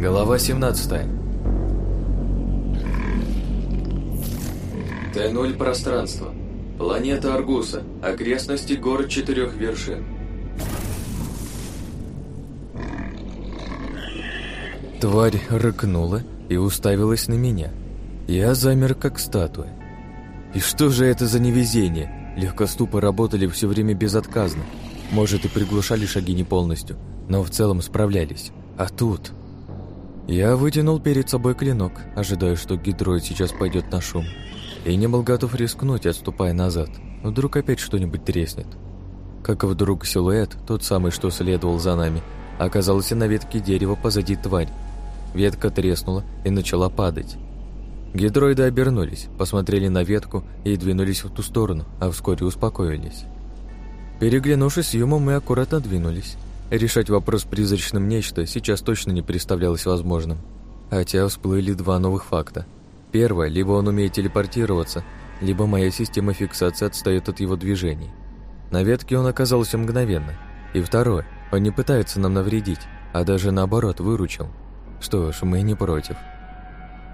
Глава 17 Т-0 пространство. Планета Аргуса. Окрестности город четырех вершин. Тварь рыкнула и уставилась на меня. Я замер, как статуя. И что же это за невезение? Легкоступы работали все время безотказно. Может, и приглушали шаги не полностью, но в целом справлялись. А тут... Я вытянул перед собой клинок, ожидая, что гидроид сейчас пойдет на шум. И не был готов рискнуть, отступая назад. Вдруг опять что-нибудь треснет. Как вдруг силуэт, тот самый, что следовал за нами, оказался на ветке дерева позади тварь. Ветка треснула и начала падать. Гидроиды обернулись, посмотрели на ветку и двинулись в ту сторону, а вскоре успокоились. Переглянувшись с Юмом, мы аккуратно двинулись. Решать вопрос призрачным нечто сейчас точно не представлялось возможным. Хотя всплыли два новых факта. Первое, либо он умеет телепортироваться, либо моя система фиксации отстает от его движений. На ветке он оказался мгновенно. И второе, он не пытается нам навредить, а даже наоборот выручил. Что ж, мы не против.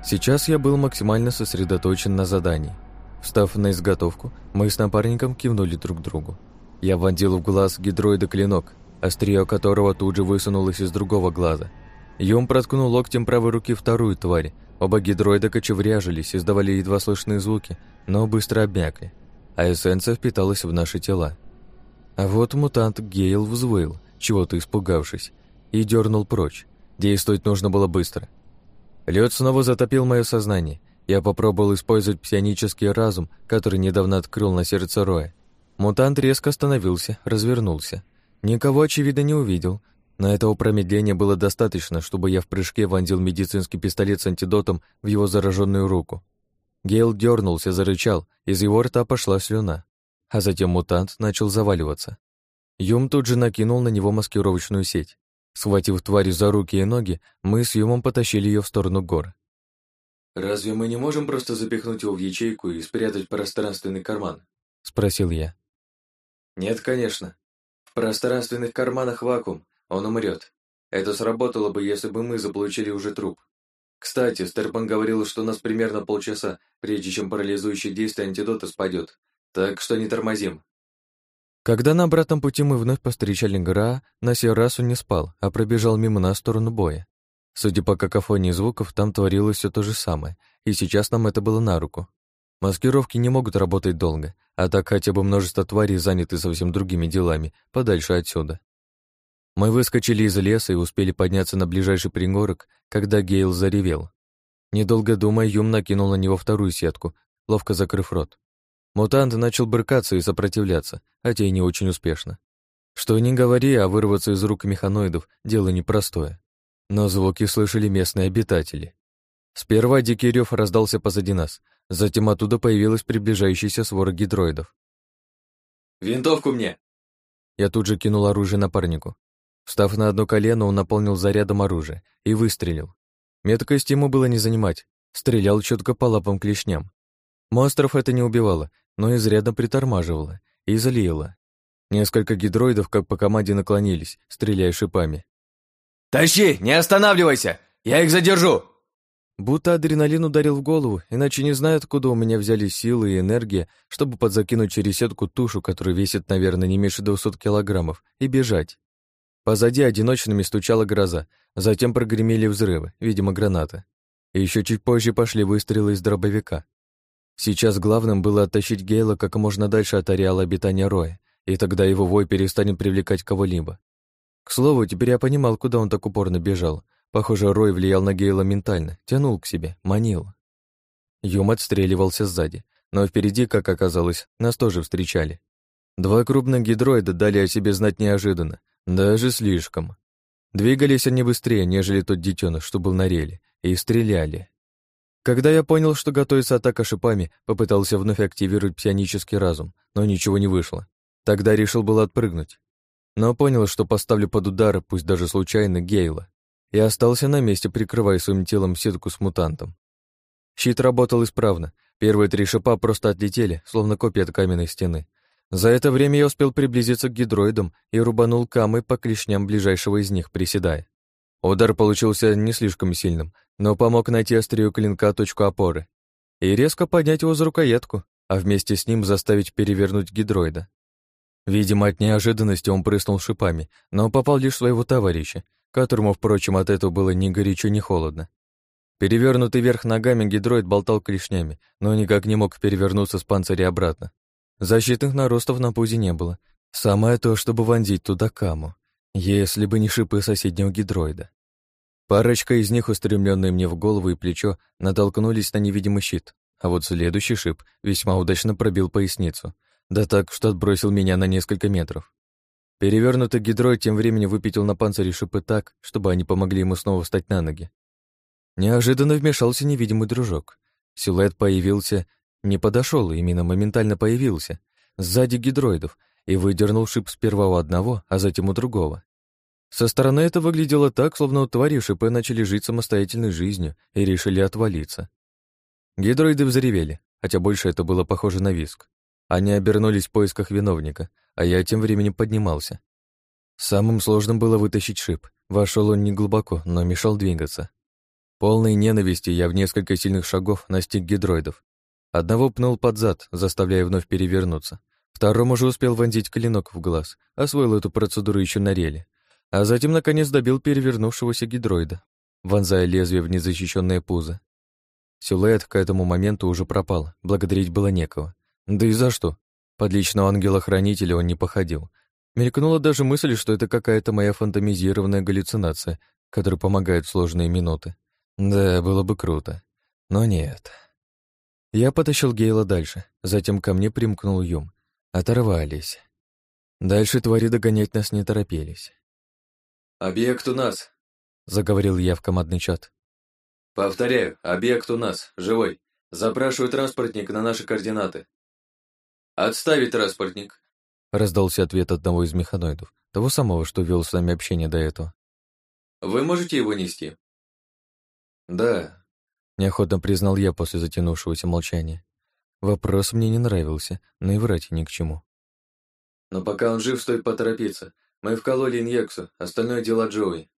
Сейчас я был максимально сосредоточен на задании. Встав на изготовку, мы с напарником кивнули друг другу. Я вонзил в глаз гидроида клинок, острие которого тут же высунулось из другого глаза. Юм проткнул локтем правой руки вторую тварь. Оба гидроида кочевряжились, издавали едва слышные звуки, но быстро обмякли, а эссенция впиталась в наши тела. А вот мутант Гейл взвыл, чего-то испугавшись, и дернул прочь. Действовать нужно было быстро. Лед снова затопил мое сознание. Я попробовал использовать псионический разум, который недавно открыл на сердце Роя. Мутант резко остановился, развернулся. Никого, очевидно, не увидел. На этого промедления было достаточно, чтобы я в прыжке вонзил медицинский пистолет с антидотом в его зараженную руку. Гейл дернулся, зарычал, из его рта пошла слюна. А затем мутант начал заваливаться. Юм тут же накинул на него маскировочную сеть. Схватив тварь за руки и ноги, мы с Юмом потащили ее в сторону гор. «Разве мы не можем просто запихнуть его в ячейку и спрятать в пространственный карман?» — спросил я. «Нет, конечно. Пространственных карманах вакуум, он умрет. Это сработало бы, если бы мы заполучили уже труп. Кстати, Стерпан говорил, что у нас примерно полчаса, прежде чем парализующее действие антидота спадет, так что не тормозим». Когда на обратном пути мы вновь повстречали Гра, на сей раз он не спал, а пробежал мимо нас в сторону боя. Судя по какофонии звуков, там творилось все то же самое, и сейчас нам это было на руку. Маскировки не могут работать долго, а так хотя бы множество тварей заняты совсем другими делами, подальше отсюда. Мы выскочили из леса и успели подняться на ближайший пригорок, когда Гейл заревел. Недолго думая, Юм накинул на него вторую сетку, ловко закрыв рот. Мутант начал брыкаться и сопротивляться, хотя и не очень успешно. Что ни говори, а вырваться из рук механоидов – дело непростое. Но звуки слышали местные обитатели. Сперва дикий рев раздался позади нас, затем оттуда появилась приближающаяся свора гидроидов. «Винтовку мне!» Я тут же кинул оружие напарнику. Встав на одно колено, он наполнил зарядом оружие и выстрелил. Меткость ему было не занимать, стрелял четко по лапам клешням. Монстров это не убивало, но изрядно притормаживала и залила. Несколько гидроидов, как по команде, наклонились, стреляя шипами. «Тащи! Не останавливайся! Я их задержу!» Будто адреналин ударил в голову, иначе не знаю, откуда у меня взялись силы и энергия, чтобы подзакинуть через сетку тушу, которая весит, наверное, не меньше 200 килограммов, и бежать. Позади одиночными стучала гроза, затем прогремели взрывы, видимо, граната. И еще чуть позже пошли выстрелы из дробовика. Сейчас главным было оттащить Гейла как можно дальше от ареала обитания Роя, и тогда его вой перестанет привлекать кого-либо. К слову, теперь я понимал, куда он так упорно бежал. Похоже, Рой влиял на Гейла ментально, тянул к себе, манил. Юм отстреливался сзади, но впереди, как оказалось, нас тоже встречали. Два крупных гидроида дали о себе знать неожиданно, даже слишком. Двигались они быстрее, нежели тот детеныш, что был на реле, и стреляли. Когда я понял, что готовится атака шипами, попытался вновь активировать псионический разум, но ничего не вышло. Тогда решил было отпрыгнуть. Но понял, что поставлю под удар, пусть даже случайно, Гейла. И остался на месте, прикрывая своим телом сетку с мутантом. Щит работал исправно. Первые три шипа просто отлетели, словно копия от каменной стены. За это время я успел приблизиться к гидроидам и рубанул камой по клешням ближайшего из них, приседая. Удар получился не слишком сильным, но помог найти острию клинка точку опоры и резко поднять его за рукоятку, а вместе с ним заставить перевернуть гидроида. Видимо, от неожиданности он прыснул шипами, но попал лишь своего товарища, которому, впрочем, от этого было ни горячо, ни холодно. Перевернутый вверх ногами гидроид болтал клешнями, но никак не мог перевернуться с панциря обратно. Защитных наростов на пузе не было. Самое то, чтобы вонзить туда каму, если бы не шипы соседнего гидроида. Парочка из них, устремленные мне в голову и плечо, натолкнулись на невидимый щит, а вот следующий шип весьма удачно пробил поясницу, да так, что отбросил меня на несколько метров. Перевернутый гидроид тем временем выпятил на панцире шипы так, чтобы они помогли ему снова встать на ноги. Неожиданно вмешался невидимый дружок. Силуэт появился, не подошел, именно моментально появился, сзади гидроидов, и выдернул шип сперва у одного, а затем у другого. Со стороны это выглядело так, словно у твари шипы начали жить самостоятельной жизнью и решили отвалиться. Гидроиды взревели, хотя больше это было похоже на виск. Они обернулись в поисках виновника, а я тем временем поднимался. Самым сложным было вытащить шип. Вошел он не глубоко, но мешал двигаться. Полной ненависти я в несколько сильных шагов настиг гидроидов. Одного пнул под зад, заставляя вновь перевернуться. Второму же успел вонзить клинок в глаз, освоил эту процедуру еще на реле а затем, наконец, добил перевернувшегося гидроида, вонзая лезвие в незащищенное пузо. Силуэт к этому моменту уже пропал, благодарить было некого. Да и за что? Под личного ангела-хранителя он не походил. Мелькнула даже мысль, что это какая-то моя фантомизированная галлюцинация, которая помогает в сложные минуты. Да, было бы круто. Но нет. Я потащил Гейла дальше, затем ко мне примкнул Юм. Оторвались. Дальше твари догонять нас не торопились. «Объект у нас», — заговорил я в командный чат. «Повторяю, объект у нас, живой. Запрашиваю транспортник на наши координаты». «Отставить транспортник», — раздался ответ одного из механоидов, того самого, что вел с нами общение до этого. «Вы можете его нести?» «Да», — неохотно признал я после затянувшегося молчания. Вопрос мне не нравился, но и врать ни к чему. «Но пока он жив, стоит поторопиться. Мы вкололи инъекцию, остальное дело Джоуи.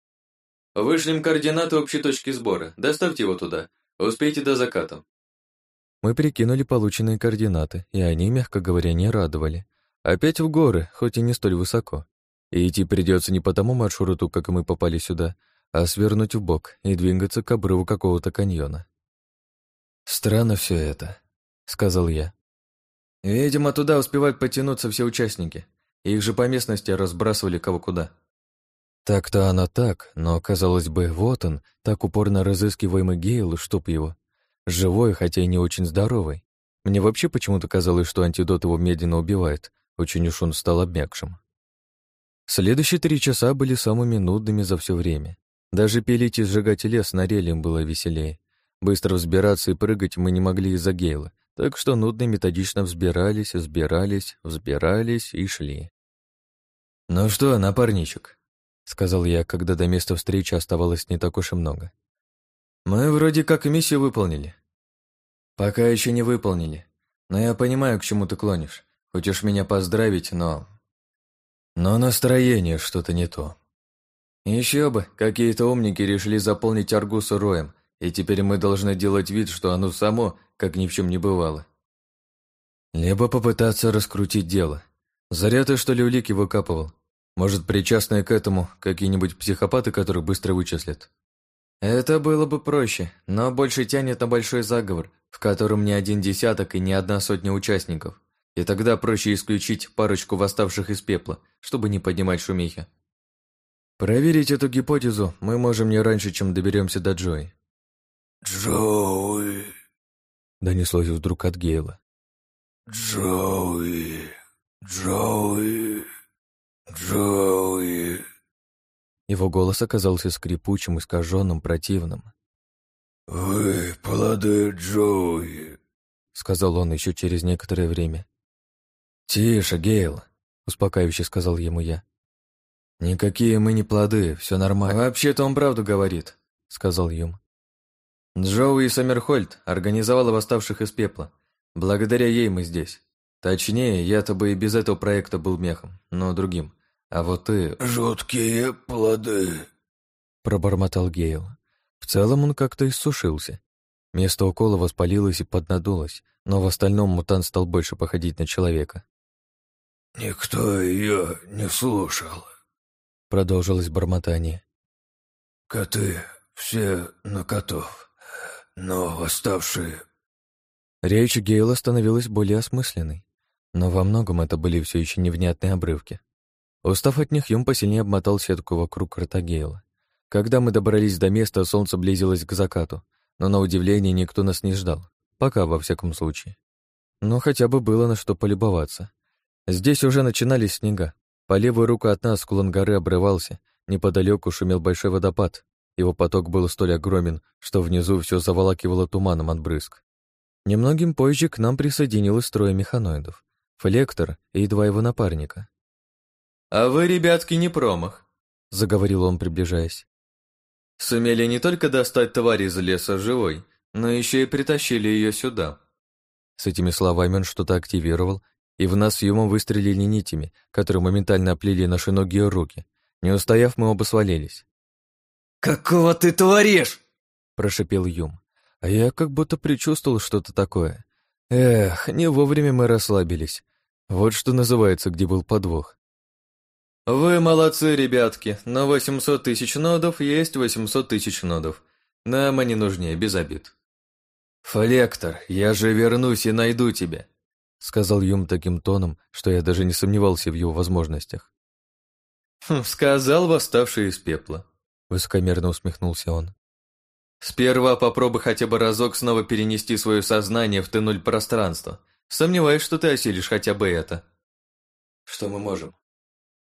Вышлем координаты общей точки сбора. Доставьте его туда. Успейте до заката. Мы прикинули полученные координаты, и они, мягко говоря, не радовали. Опять в горы, хоть и не столь высоко. И идти придется не по тому маршруту, как мы попали сюда, а свернуть в бок и двигаться к обрыву какого-то каньона. «Странно все это», — сказал я. «Видимо, туда успевают потянуться все участники. Их же по местности разбрасывали кого куда. Так-то она так, но, казалось бы, вот он, так упорно разыскиваемый Гейл, чтоб его. Живой, хотя и не очень здоровый. Мне вообще почему-то казалось, что антидот его медленно убивает, очень уж он стал обмякшим. Следующие три часа были самыми нудными за все время. Даже пилить и сжигать лес на реле было веселее. Быстро взбираться и прыгать мы не могли из-за Гейла, так что нудно методично взбирались, взбирались, взбирались и шли. «Ну что, напарничек?» — сказал я, когда до места встречи оставалось не так уж и много. «Мы вроде как миссию выполнили». «Пока еще не выполнили. Но я понимаю, к чему ты клонишь. Хочешь меня поздравить, но...» «Но настроение что-то не то». Еще бы, какие-то умники решили заполнить Аргусу роем, и теперь мы должны делать вид, что оно само, как ни в чем не бывало. Либо попытаться раскрутить дело. Заря ты, что ли, улики выкапывал? Может, причастные к этому какие-нибудь психопаты, которых быстро вычислят? Это было бы проще, но больше тянет на большой заговор, в котором не один десяток и не одна сотня участников. И тогда проще исключить парочку восставших из пепла, чтобы не поднимать шумихи. Проверить эту гипотезу мы можем не раньше, чем доберемся до Джои. «Джоуи!» Донеслось вдруг от Гейла. «Джоуи! Джоуи!» «Джоуи!» Его голос оказался скрипучим, искаженным, противным. «Вы плоды Джоуи!» — сказал он еще через некоторое время. «Тише, Гейл!» — успокаивающе сказал ему я. «Никакие мы не плоды, все нормально». «Вообще-то он правду говорит», — сказал Юм. «Джоуи Саммерхольд организовала восставших из пепла. Благодаря ей мы здесь. Точнее, я-то бы и без этого проекта был мехом, но другим. А вот ты... Жуткие плоды. пробормотал Гейл. В целом он как-то иссушился. Место укола воспалилось и поднадулось, но в остальном мутант стал больше походить на человека. «Никто ее не слушал», — продолжилось бормотание. «Коты все на котов, но оставшие...» Речь Гейла становилась более осмысленной, но во многом это были все еще невнятные обрывки. Устав от них, Юм посильнее обмотал сетку вокруг рта Гейла. Когда мы добрались до места, солнце близилось к закату, но на удивление никто нас не ждал. Пока, во всяком случае. Но хотя бы было на что полюбоваться. Здесь уже начинались снега. По левую руку от нас склон горы обрывался, неподалеку шумел большой водопад. Его поток был столь огромен, что внизу все заволакивало туманом от брызг. Немногим позже к нам присоединилось трое механоидов. Флектор и два его напарника. «А вы, ребятки, не промах», — заговорил он, приближаясь. Сумели не только достать тварь из леса живой, но еще и притащили ее сюда. С этими словами он что-то активировал, и в нас с Юмом выстрелили нитями, которые моментально оплели наши ноги и руки. Не устояв, мы оба свалились. «Какого ты творишь?» – прошипел Юм. А я как будто предчувствовал что-то такое. Эх, не вовремя мы расслабились. Вот что называется, где был подвох. «Вы молодцы, ребятки. На 800 тысяч нодов есть 800 тысяч нодов. Нам они нужнее, без обид». «Флектор, я же вернусь и найду тебя», — сказал Юм таким тоном, что я даже не сомневался в его возможностях. «Хм, «Сказал восставший из пепла», — высокомерно усмехнулся он. «Сперва попробуй хотя бы разок снова перенести свое сознание в Т-0 пространство. Сомневаюсь, что ты осилишь хотя бы это». «Что мы можем?»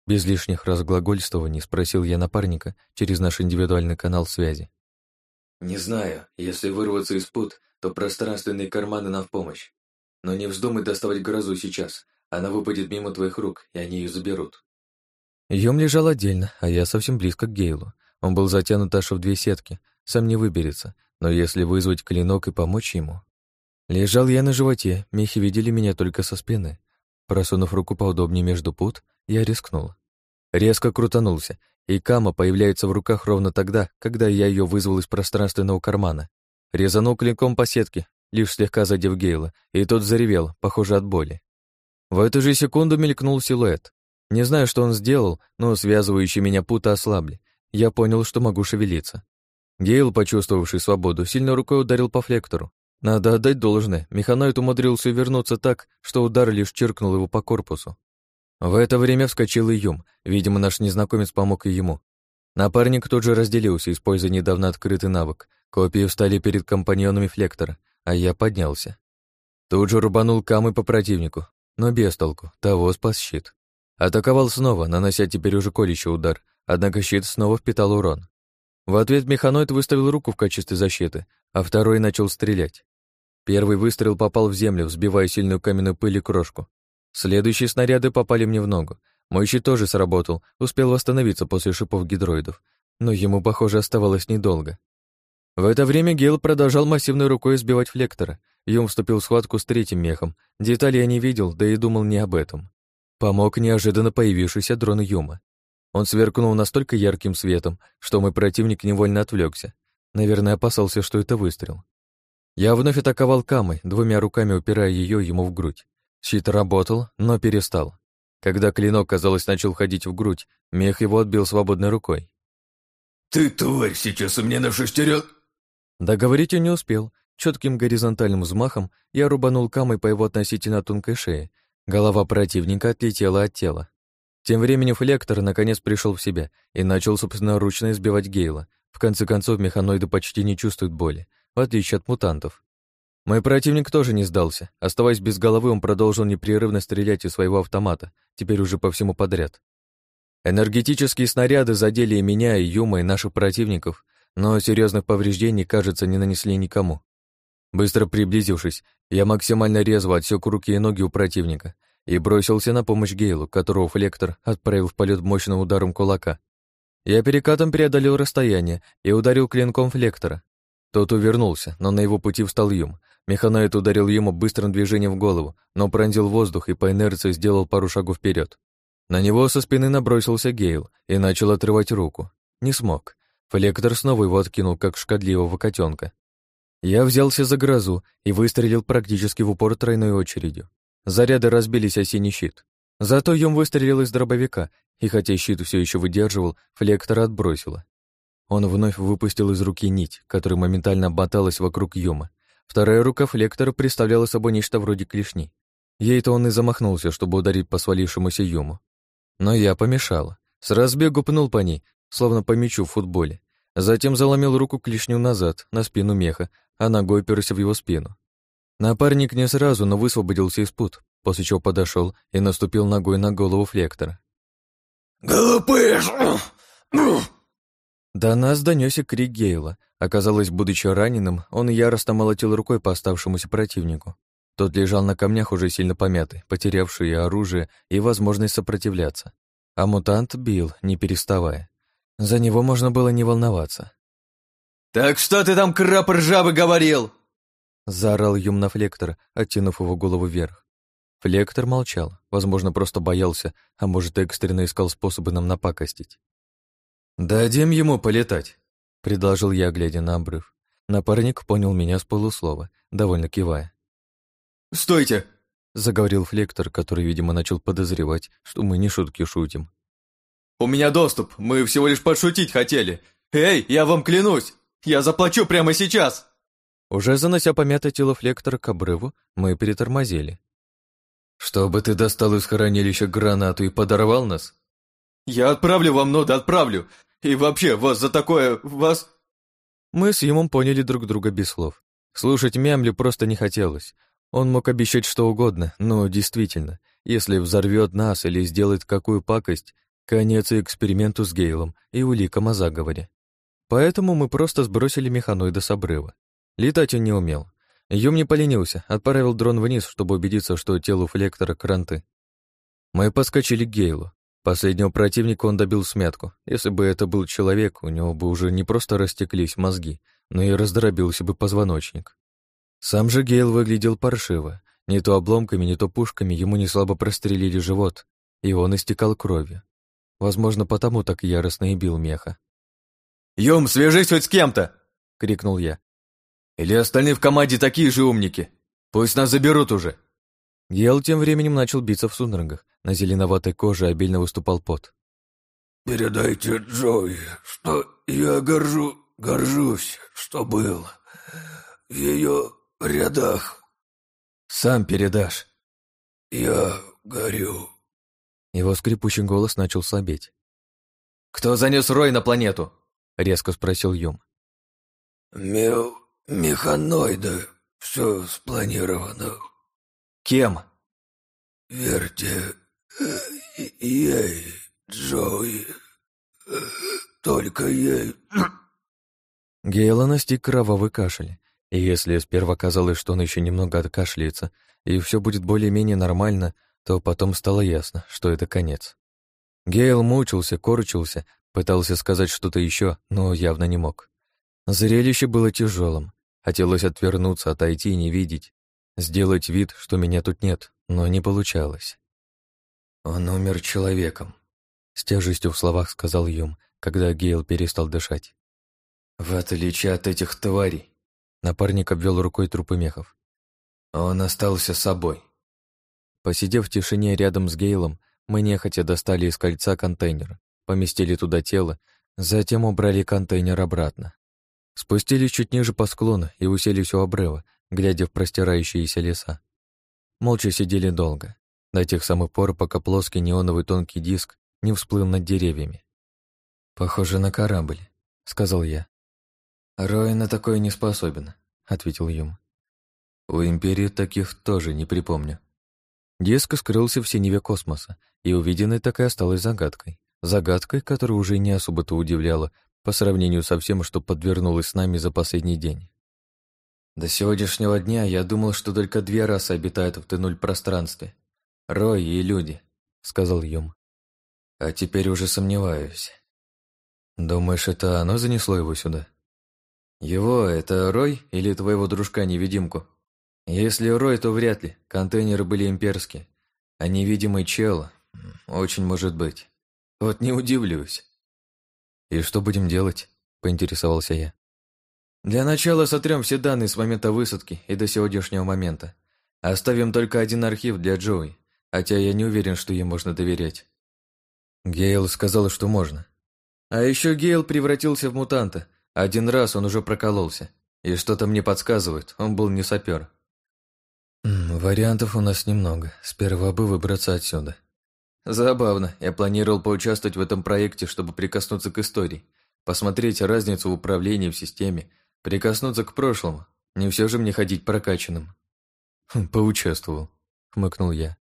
Без лишних разглагольствований спросил я напарника через наш индивидуальный канал связи. «Не знаю. Если вырваться из пут, то пространственные карманы нам в помощь. Но не вздумай доставать грозу сейчас. Она выпадет мимо твоих рук, и они ее заберут». Юм лежал отдельно, а я совсем близко к Гейлу. Он был затянут аж в две сетки, сам не выберется, но если вызвать клинок и помочь ему... Лежал я на животе, мехи видели меня только со спины. Просунув руку поудобнее между пут, я рискнул. Резко крутанулся, и кама появляется в руках ровно тогда, когда я ее вызвал из пространственного кармана. Резанул клинком по сетке, лишь слегка задев Гейла, и тот заревел, похоже, от боли. В эту же секунду мелькнул силуэт. Не знаю, что он сделал, но связывающие меня путы ослабли. Я понял, что могу шевелиться. Гейл, почувствовавший свободу, сильно рукой ударил по флектору. Надо отдать должное, механоид умудрился вернуться так, что удар лишь чиркнул его по корпусу. В это время вскочил и Юм. Видимо, наш незнакомец помог и ему. Напарник тут же разделился, используя недавно открытый навык. Копии встали перед компаньонами Флектора, а я поднялся. Тут же рубанул камы по противнику, но без толку, того спас щит. Атаковал снова, нанося теперь уже колющий удар, однако щит снова впитал урон. В ответ механоид выставил руку в качестве защиты, а второй начал стрелять. Первый выстрел попал в землю, взбивая сильную каменную пыль и крошку. Следующие снаряды попали мне в ногу. Мой щит тоже сработал, успел восстановиться после шипов гидроидов, но ему, похоже, оставалось недолго. В это время Гейл продолжал массивной рукой сбивать флектора. Юм вступил в схватку с третьим мехом. Детали я не видел, да и думал не об этом. Помог неожиданно появившийся дрон Юма. Он сверкнул настолько ярким светом, что мой противник невольно отвлекся. Наверное, опасался, что это выстрел. Я вновь атаковал Камой, двумя руками упирая ее ему в грудь. Щит работал, но перестал. Когда клинок, казалось, начал ходить в грудь, мех его отбил свободной рукой. «Ты, тварь, сейчас у меня на шестерён...» Договорить он не успел. Четким горизонтальным взмахом я рубанул камой по его относительно тонкой шее. Голова противника отлетела от тела. Тем временем Флектор наконец пришел в себя и начал собственноручно избивать Гейла. В конце концов, механоиды почти не чувствуют боли, в отличие от мутантов. Мой противник тоже не сдался. Оставаясь без головы, он продолжил непрерывно стрелять из своего автомата, теперь уже по всему подряд. Энергетические снаряды задели и меня, и Юма, и наших противников, но серьезных повреждений, кажется, не нанесли никому. Быстро приблизившись, я максимально резво отсек руки и ноги у противника и бросился на помощь Гейлу, которого Флектор отправил в полет мощным ударом кулака. Я перекатом преодолел расстояние и ударил клинком Флектора. Тот увернулся, но на его пути встал Юм, Механоид ударил ему быстрым движением в голову, но пронзил воздух и по инерции сделал пару шагов вперед. На него со спины набросился Гейл и начал отрывать руку. Не смог. Флектор снова его откинул, как шкодливого котенка. Я взялся за грозу и выстрелил практически в упор тройной очередью. Заряды разбились о синий щит. Зато Юм выстрелил из дробовика, и хотя щит все еще выдерживал, флектор отбросило. Он вновь выпустил из руки нить, которая моментально обмоталась вокруг Юма. Вторая рука флектора представляла собой нечто вроде клешни. Ей-то он и замахнулся, чтобы ударить по свалившемуся Юму. Но я помешала. С разбегу пнул по ней, словно по мячу в футболе. Затем заломил руку клешню назад, на спину меха, а ногой оперся в его спину. Напарник не сразу, но высвободился из пут, после чего подошел и наступил ногой на голову флектора. «Глупыш!» До нас донесся крик Гейла. Оказалось, будучи раненым, он яростно молотил рукой по оставшемуся противнику. Тот лежал на камнях уже сильно помятый, потерявший и оружие, и возможность сопротивляться. А мутант бил, не переставая. За него можно было не волноваться. «Так что ты там, краб ржавый, говорил?» Заорал Юм на Флектор, оттянув его голову вверх. Флектор молчал, возможно, просто боялся, а может, экстренно искал способы нам напакостить. «Дадим ему полетать», — предложил я, глядя на обрыв. Напарник понял меня с полуслова, довольно кивая. «Стойте!» — заговорил Флектор, который, видимо, начал подозревать, что мы не шутки шутим. «У меня доступ, мы всего лишь подшутить хотели. Эй, я вам клянусь, я заплачу прямо сейчас!» Уже занося помятое тело Флектора к обрыву, мы перетормозили. «Чтобы ты достал из хранилища гранату и подорвал нас?» «Я отправлю вам ноды, отправлю! И вообще, вас за такое... вас...» Мы с Юмом поняли друг друга без слов. Слушать Мямлю просто не хотелось. Он мог обещать что угодно, но действительно, если взорвет нас или сделает какую пакость, конец и эксперименту с Гейлом и уликам о заговоре. Поэтому мы просто сбросили механоида с обрыва. Летать он не умел. Юм не поленился, отправил дрон вниз, чтобы убедиться, что телу флектора кранты. Мы поскочили к Гейлу. Последнего противника он добил смятку. Если бы это был человек, у него бы уже не просто растеклись мозги, но и раздробился бы позвоночник. Сам же Гейл выглядел паршиво. Не то обломками, не то пушками ему не слабо прострелили живот, и он истекал кровью. Возможно, потому так яростно и бил меха. «Юм, свяжись хоть с кем-то!» — крикнул я. «Или остальные в команде такие же умники? Пусть нас заберут уже!» Гейл тем временем начал биться в судорогах. На зеленоватой коже обильно выступал пот. «Передайте Джои, что я горжу, горжусь, что был в ее рядах. Сам передашь. Я горю. Его скрипучий голос начал слабеть. «Кто занес Рой на планету?» — резко спросил Юм. Мел... механоиды. Все спланировано. «Кем?» Верьте ей, Джои. Только ей. Гейла настиг кровавый кашель. И если сперва казалось, что он еще немного откашляется, и все будет более-менее нормально, то потом стало ясно, что это конец. Гейл мучился, корчился, пытался сказать что-то еще, но явно не мог. Зрелище было тяжелым. Хотелось отвернуться, отойти и не видеть. Сделать вид, что меня тут нет, но не получалось. «Он умер человеком», — с тяжестью в словах сказал Юм, когда Гейл перестал дышать. «В отличие от этих тварей, Напарник обвел рукой трупы мехов. Он остался собой. Посидев в тишине рядом с Гейлом, мы нехотя достали из кольца контейнер, поместили туда тело, затем убрали контейнер обратно. Спустились чуть ниже по склону и уселись у обрыва, глядя в простирающиеся леса. Молча сидели долго, до тех самых пор, пока плоский неоновый тонкий диск не всплыл над деревьями. «Похоже на корабль», — сказал я. «Рой на такое не способен», — ответил Юм. «У Империи таких тоже не припомню». Диск скрылся в синеве космоса, и увиденное так и осталось загадкой. Загадкой, которая уже не особо-то удивляла по сравнению со всем, что подвернулось с нами за последний день. До сегодняшнего дня я думал, что только две расы обитают в Т-0 пространстве. Рой и люди, — сказал Юм. А теперь уже сомневаюсь. Думаешь, это оно занесло его сюда? «Его — это Рой или твоего дружка-невидимку?» «Если Рой, то вряд ли. Контейнеры были имперские. А невидимый чел очень может быть. Вот не удивлюсь». «И что будем делать?» — поинтересовался я. «Для начала сотрем все данные с момента высадки и до сегодняшнего момента. Оставим только один архив для Джоуи, хотя я не уверен, что ей можно доверять». Гейл сказал, что можно. А еще Гейл превратился в мутанта. Один раз он уже прокололся. И что-то мне подсказывает, он был не сапер. «Вариантов у нас немного. Сперва бы выбраться отсюда». «Забавно. Я планировал поучаствовать в этом проекте, чтобы прикоснуться к истории, посмотреть разницу в управлении в системе, прикоснуться к прошлому. Не все же мне ходить прокачанным». «Хм, «Поучаствовал», — хмыкнул я.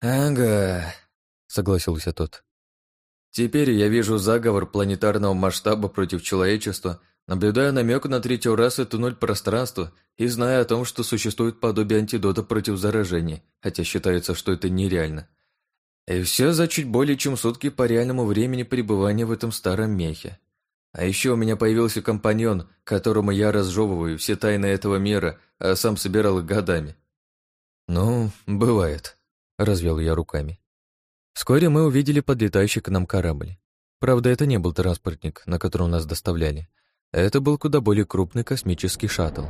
«Ага», — согласился тот. «Теперь я вижу заговор планетарного масштаба против человечества Наблюдая намек на третью расу туннель пространства и зная о том, что существует подобие антидота против заражения, хотя считается, что это нереально. И все за чуть более чем сутки по реальному времени пребывания в этом старом мехе. А еще у меня появился компаньон, которому я разжевываю все тайны этого мира, а сам собирал их годами. «Ну, бывает», — развел я руками. Вскоре мы увидели подлетающий к нам корабль. Правда, это не был транспортник, на котором нас доставляли, это был куда более крупный космический шаттл.